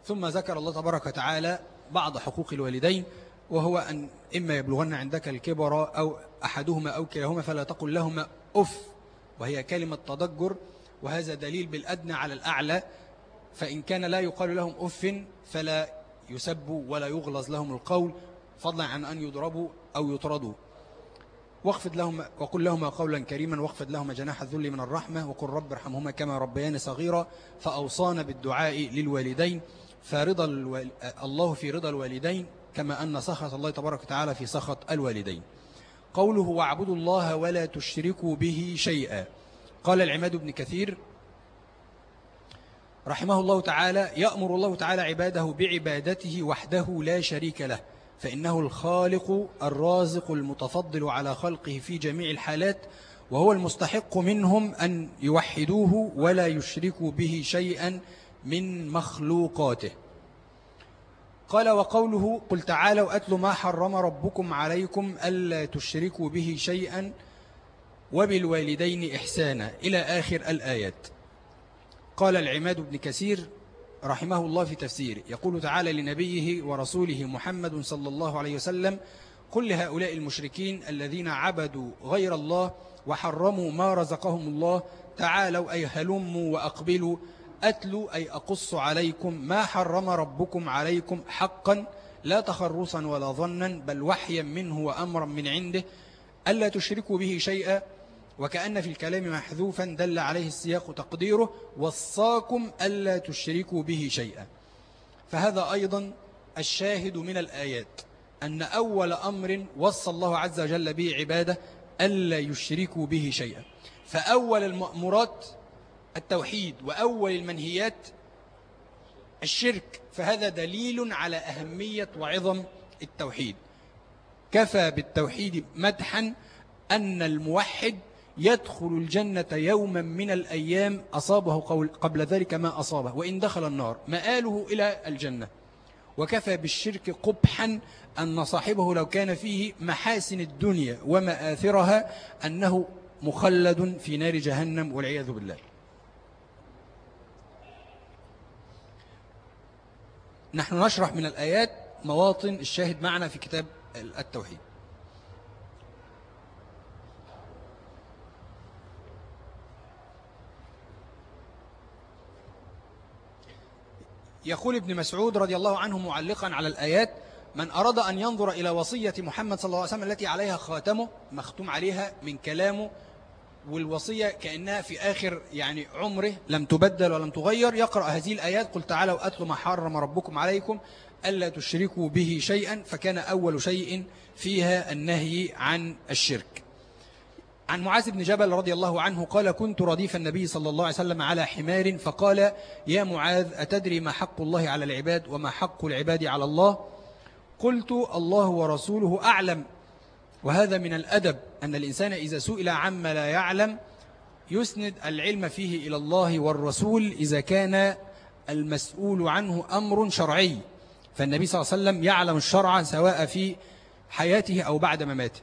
ثم ذكر الله تبارك وتعالى بعض حقوق الوالدين. وهو أن إما يبلغن عندك الكبر أو أحدهما أو كلاهما فلا تقل لهما أف وهي كلمة تضجر وهذا دليل بالأدنى على الأعلى فإن كان لا يقال لهم أف فلا يسب ولا يغلظ لهم القول فضلا عن أن يضربوا أو يطردوا. واخفض لهم وقل لهما قولا كريما واخفض لهما جناح الذل من الرحمة وقل رب ارحمهما كما ربياني صغيرا فأوصانا بالدعاء للوالدين فرضا الوال... الله في رضا الوالدين كما أن سخط الله تبارك وتعالى في سخط الوالدين. قوله واعبدوا الله ولا تشركوا به شيئا. قال العماد بن كثير رحمه الله تعالى يأمر الله تعالى عباده بعبادته وحده لا شريك له فإنه الخالق الرازق المتفضل على خلقه في جميع الحالات وهو المستحق منهم أن يوحدوه ولا يشركوا به شيئا من مخلوقاته. قال وقوله قل تعالوا أتل ما حرم ربكم عليكم ألا تشركوا به شيئا وبالوالدين إحسانا. إلى آخر الآيات. قال العماد بن كثير رحمه الله في تفسيره يقول تعالى لنبيه ورسوله محمد صلى الله عليه وسلم قل لهؤلاء المشركين الذين عبدوا غير الله وحرموا ما رزقهم الله تعالوا أي هلموا وأقبلوا أتلوا أي أقص عليكم ما حرم ربكم عليكم حقا لا تخرصا ولا ظنا بل وحيا منه وأمرا من عنده ألا تشركوا به شيئا. وكأن في الكلام محذوفا دل عليه السياق تقديره وصاكم ألا تشركوا به شيئا. فهذا أيضا الشاهد من الآيات أن أول أمر وصى الله عز وجل به عباده ألا يشركوا به شيئا. فأول المأمورات التوحيد وأول المنهيات الشرك فهذا دليل على أهمية وعظم التوحيد. كفى بالتوحيد مدحا أن الموحد يدخل الجنة يوما من الأيام أصابه قبل ذلك ما أصابه وإن دخل النار مآله إلى الجنة. وكفى بالشرك قبحا أن صاحبه لو كان فيه محاسن الدنيا ومآثرها أنه مخلد في نار جهنم والعياذ بالله. نحن نشرح من الآيات مواطن الشاهد معنا في كتاب التوحيد. يقول ابن مسعود رضي الله عنه معلقا على الآيات من أراد أن ينظر إلى وصية محمد صلى الله عليه وسلم التي عليها خاتمه مختوم عليها من كلامه والوصية كأنها في آخر يعني عمره لم تبدل ولم تغير. يقرأ هذه الآيات قل تعالوا أتلوا ما حرم ربكم عليكم ألا تشركوا به شيئا. فكان أول شيء فيها النهي عن الشرك. عن معاذ بن جبل رضي الله عنه قال كنت رديف النبي صلى الله عليه وسلم على حمار فقال يا معاذ أتدري ما حق الله على العباد وما حق العباد على الله؟ قلت الله ورسوله أعلم. وهذا من الأدب أن الإنسان إذا سئل عما لا يعلم يسند العلم فيه إلى الله والرسول إذا كان المسؤول عنه أمر شرعي. فالنبي صلى الله عليه وسلم يعلم الشرع سواء في حياته أو بعد مماته.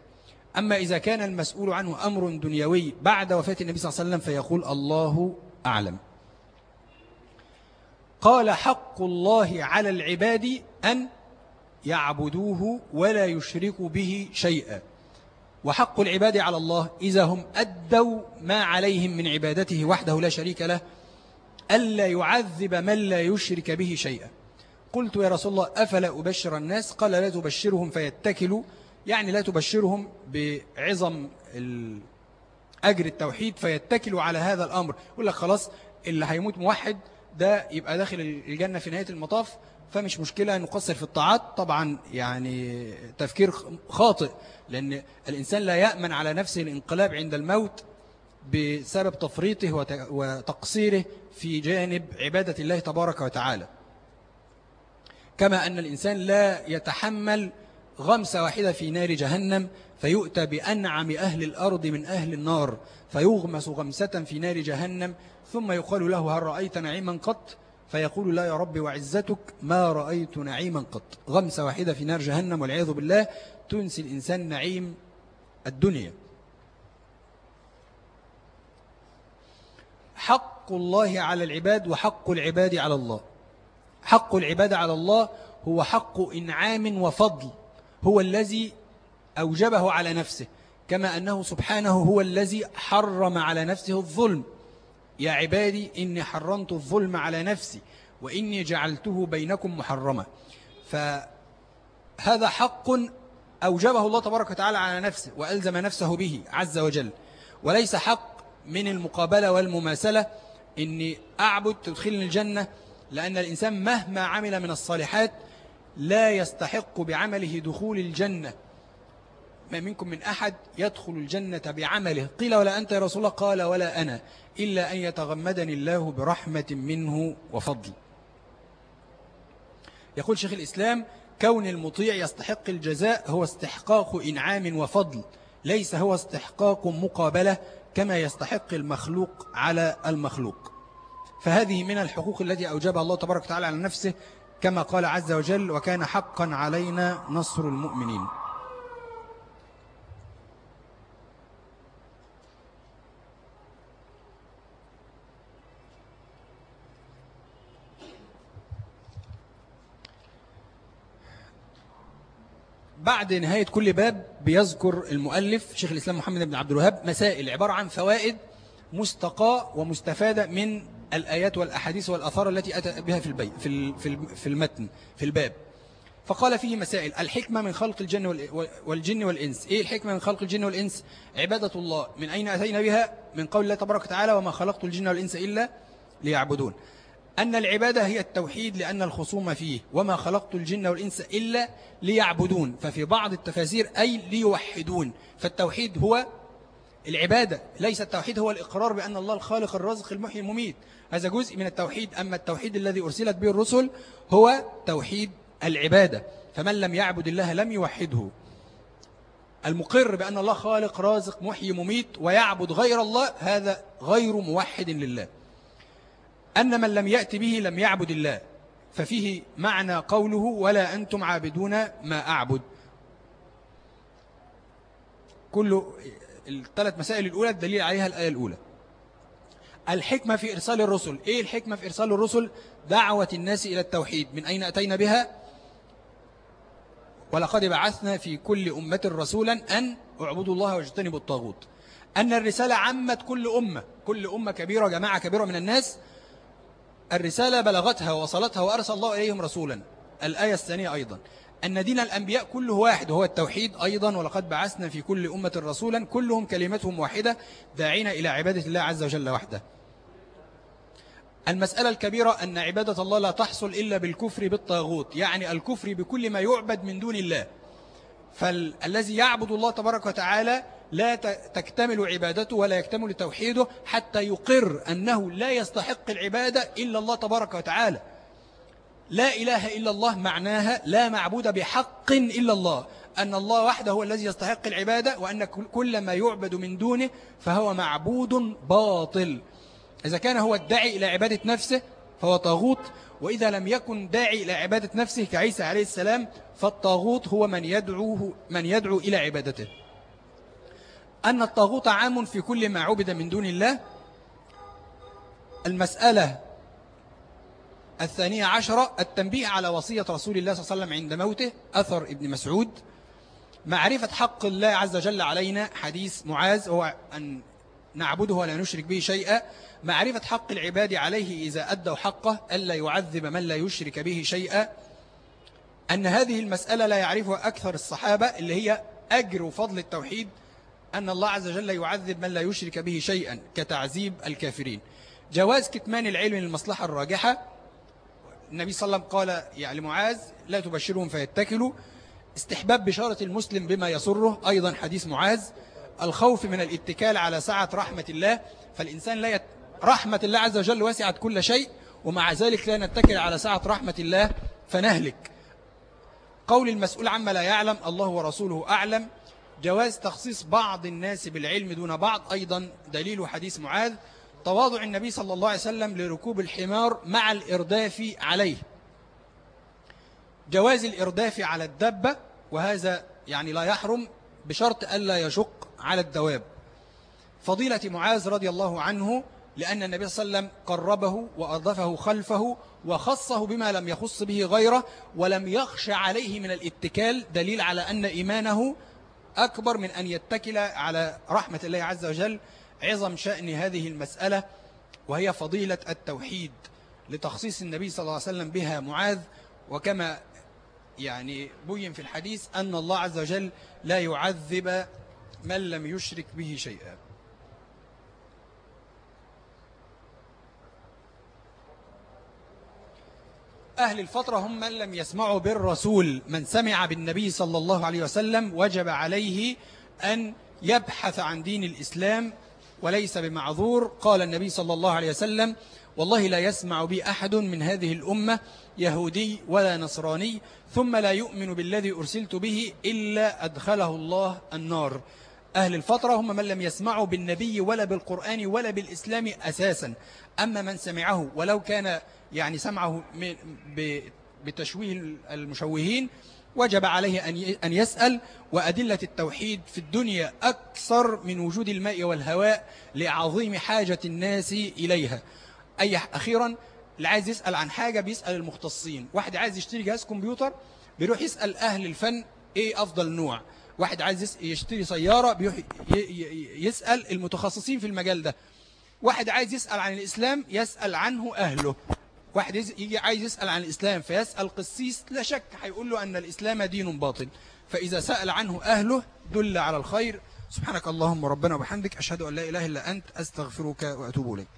أما إذا كان المسؤول عنه أمر دنيوي بعد وفاة النبي صلى الله عليه وسلم فيقول الله أعلم. قال حق الله على العباد أن يعبدوه ولا يشركوا به شيئا. وحق العباد على الله إذا هم أدوا ما عليهم من عبادته وحده لا شريك له ألا يعذب من لا يشرك به شيئا. قلت يا رسول الله أفلا أبشر الناس؟ قال لا تبشرهم فيتكلوا. يعني لا تبشرهم بعظم أجر التوحيد فيتكلوا على هذا الأمر. يقول لك خلاص اللي هيموت موحد ده يبقى داخل الجنة في نهاية المطاف فمش مشكلة نقصر في الطاعات. طبعا يعني تفكير خاطئ لأن الإنسان لا يأمن على نفسه الانقلاب عند الموت بسبب تفريطه وتقصيره في جانب عبادة الله تبارك وتعالى. كما أن الإنسان لا يتحمل غمسة واحدة في نار جهنم فيؤتى بأنعم أهل الأرض من أهل النار فيغمس غمسة في نار جهنم ثم يقال له هل رأيت نعيما قط؟ فيقول لا يا رب وعزتك ما رأيت نعيما قط. غمسة واحدة في نار جهنم والعياذ بالله. تنسي الإنسان نعيم الدنيا. حق الله على العباد وحق العباد على الله. حق العباد على الله هو حق إنعام وفضل. هو الذي أوجبه على نفسه. كما أنه سبحانه هو الذي حرم على نفسه الظلم. يا عبادي إني حرمت الظلم على نفسي وإني جعلته بينكم محرمة فهذا حق أوجبه الله تبارك وتعالى على نفسه وألزم نفسه به عز وجل. وليس حق من المقابلة والمماثلة إني أعبد تدخلني الجنة لأن الإنسان مهما عمل من الصالحات لا يستحق بعمله دخول الجنة. ما منكم من أحد يدخل الجنة بعمله. قيل ولا أنت يا رسول الله؟ قال ولا أنا. إلا أن يتغمدني الله برحمة منه وفضل. يقول شيخ الإسلام كون المطيع يستحق الجزاء هو استحقاق إنعام وفضل ليس هو استحقاق مقابلة كما يستحق المخلوق على المخلوق. فهذه من الحقوق التي أوجبها الله تبارك وتعالى على نفسه كما قال عز وجل وكان حقا علينا نصر المؤمنين بعد نهاية كل باب بيذكر المؤلف شيخ الإسلام محمد بن عبد الوهاب مسائل عبارة عن فوائد مستقاة ومستفادة من الآيات والأحاديث والأثار التي أتى بها في البي في في المتن في الباب. فقال فيه مسائل الحكمة من خلق الجن والجن والإنس. إيه الحكمة من خلق الجن والإنس؟ عبادة الله. من أين أتينا بها؟ من قول الله تبارك وتعالى وما خلقت الجن والإنس إلا ليعبدون. أن العبادة هي التوحيد لأن الخصوم فيه وما خلقت الجن والإنس إلا ليعبدون. ففي بعض التفاسير أي ليوحدون. فالتوحيد هو العبادة ليس التوحيد هو الإقرار بأن الله الخالق الرازق المحيي المميت. هذا جزء من التوحيد أما التوحيد الذي أرسلت به الرسل هو توحيد العبادة. فمن لم يعبد الله لم يوحده. المقر بأن الله خالق رازق محيي مميت ويعبد غير الله هذا غير موحد لله. أن من لم يأتي به لم يعبد الله. ففيه معنى قوله ولا أنتم عابدون ما أعبد. كل الثلاث مسائل الأولى الدليل عليها الآية الأولى. الحكمة في إرسال الرسل. إيه الحكمة في إرسال الرسل؟ دعوة الناس إلى التوحيد. من أين أتينا بها؟ ولقد بعثنا في كل أمة رسولا أن اعبدوا الله واجتنبوا الطاغوت. أن الرسالة عمت كل أمة. كل أمة كبيرة جماعة كبيرة من الناس الرسالة بلغتها ووصلتها وأرسل الله إليهم رسولا. الآية الثانية أيضا. أن دين الأنبياء كله واحد وهو التوحيد أيضا. ولقد بعثنا في كل أمة رسولا كلهم كلمتهم واحدة داعين إلى عبادة الله عز وجل وحده. المسألة الكبيرة أن عبادة الله لا تحصل إلا بالكفر بالطاغوت يعني الكفر بكل ما يعبد من دون الله. فالذي يعبد الله تبارك وتعالى لا تكتمل عبادته ولا يكتمل توحيده حتى يقر أنه لا يستحق العبادة إلا الله تبارك وتعالى. لا إله إلا الله معناها لا معبود بحق إلا الله. أن الله وحده هو الذي يستحق العبادة وأن كل ما يعبد من دونه فهو معبود باطل. إذا كان هو الداعي إلى عبادة نفسه فهو طاغوت وإذا لم يكن داعي إلى عبادة نفسه كعيسى عليه السلام فالطاغوت هو من يدعوه من يدعو إلى عبادته. أن الطاغوت عام في كل ما عبد من دون الله. المسألة الثانية عشرة التنبيه على وصية رسول الله صلى الله عليه وسلم عند موته أثر ابن مسعود. معرفة حق الله عز وجل علينا حديث معاذ هو أن نعبده ولا نشرك به شيئا. معرفة حق العباد عليه إذا أدوا حقه ألا يعذب من لا يشرك به شيئا. أن هذه المسألة لا يعرفها أكثر الصحابة اللي هي أجر وفضل التوحيد أن الله عز وجل يعذب من لا يشرك به شيئا كتعذيب الكافرين. جواز كتمان العلم للمصلحة الراجحة؟ النبي صلى الله عليه وسلم قال يعني معاذ لا تبشرهم فيتكلوا. استحباب بشارة المسلم بما يسره أيضا حديث معاذ. الخوف من الاتكال على سعة رحمة الله. فالإنسان لا يت... رحمة الله عز وجل وسعت كل شيء ومع ذلك لا نتكل على سعة رحمة الله فنهلك. قول المسؤول عما لا يعلم الله ورسوله أعلم. جواز تخصيص بعض الناس بالعلم دون بعض أيضا دليل حديث معاذ تواضع النبي صلى الله عليه وسلم لركوب الحمار مع الإرداف عليه. جواز الإرداف على الدبة وهذا يعني لا يحرم بشرط ألا يشق على الدواب. فضيلة معاذ رضي الله عنه لأن النبي صلى الله عليه وسلم قربه وأضفه خلفه وخصه بما لم يخص به غيره ولم يخش عليه من الاتكال دليل على أن إيمانه أكبر من أن يتكل على رحمة الله عز وجل عظم شأن هذه المسألة وهي فضيلة التوحيد لتخصيص النبي صلى الله عليه وسلم بها معاذ. وكما يعني بين في الحديث أن الله عز وجل لا يعذب من لم يشرك به شيئا. أهل الفترة هم من لم يسمعوا بالرسول من سمع بالنبي صلى الله عليه وسلم وجب عليه أن يبحث عن دين الإسلام وليس بمعذور. قال النبي صلى الله عليه وسلم والله لا يسمع بي أحد من هذه الأمة يهودي ولا نصراني ثم لا يؤمن بالذي أرسلت به إلا أدخله الله النار. أهل الفترة هم من لم يسمعوا بالنبي ولا بالقرآن ولا بالإسلام أساسا. أما من سمعه ولو كان يعني سمعه بتشويه المشوهين وجب عليه أن يسأل وأدلة التوحيد في الدنيا أكثر من وجود الماء والهواء لعظيم حاجة الناس إليها. أي أخيرا اللي عايز يسأل عن حاجة بيسأل المختصين. واحد عايز يشتري جهاز كمبيوتر بيروح يسأل أهل الفن إيه أفضل نوع. واحد عايز يشتري سيارة بيروح يسأل المتخصصين في المجال ده. واحد عايز يسأل عن الإسلام يسأل عنه أهله. واحد يجي عايز يسأل عن الإسلام فيسأل قسيس لا شك هيقول له أن الإسلام دين باطل. فإذا سأل عنه أهله دل على الخير. سبحانك اللهم ربنا وبحمدك أشهد أن لا إله إلا أنت أستغفرك وأتوب إليك.